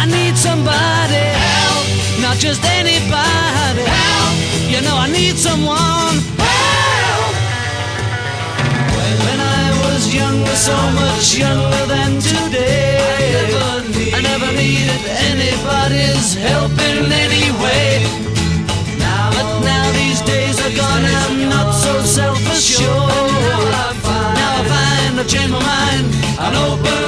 I need somebody help, not just anybody help. You know I need someone help. When I was younger, so much younger than today, I never needed anybody's help in any way. But now these days are gone, I'm not so self-assured. Now I find I've changed my mind and open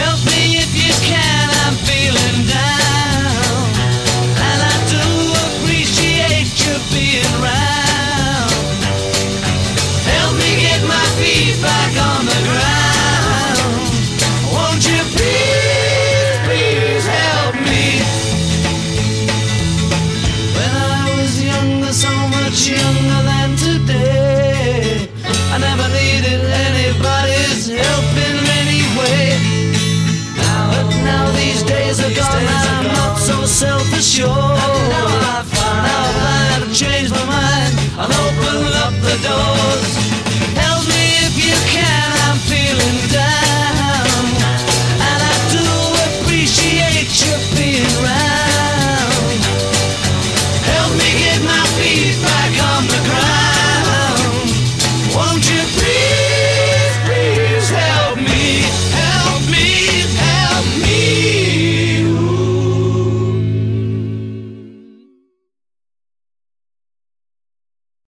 Help me if you can, I'm feeling down. And I do appreciate you being round. Help me get my feet back on the ground. Won't you please, please help me? When I was younger, so much younger sure. Now I find, now I have changed my mind. I'll open up the doors. Help me if you can. I'm feeling down, and I do appreciate you being round. Help me get my feet back on the ground.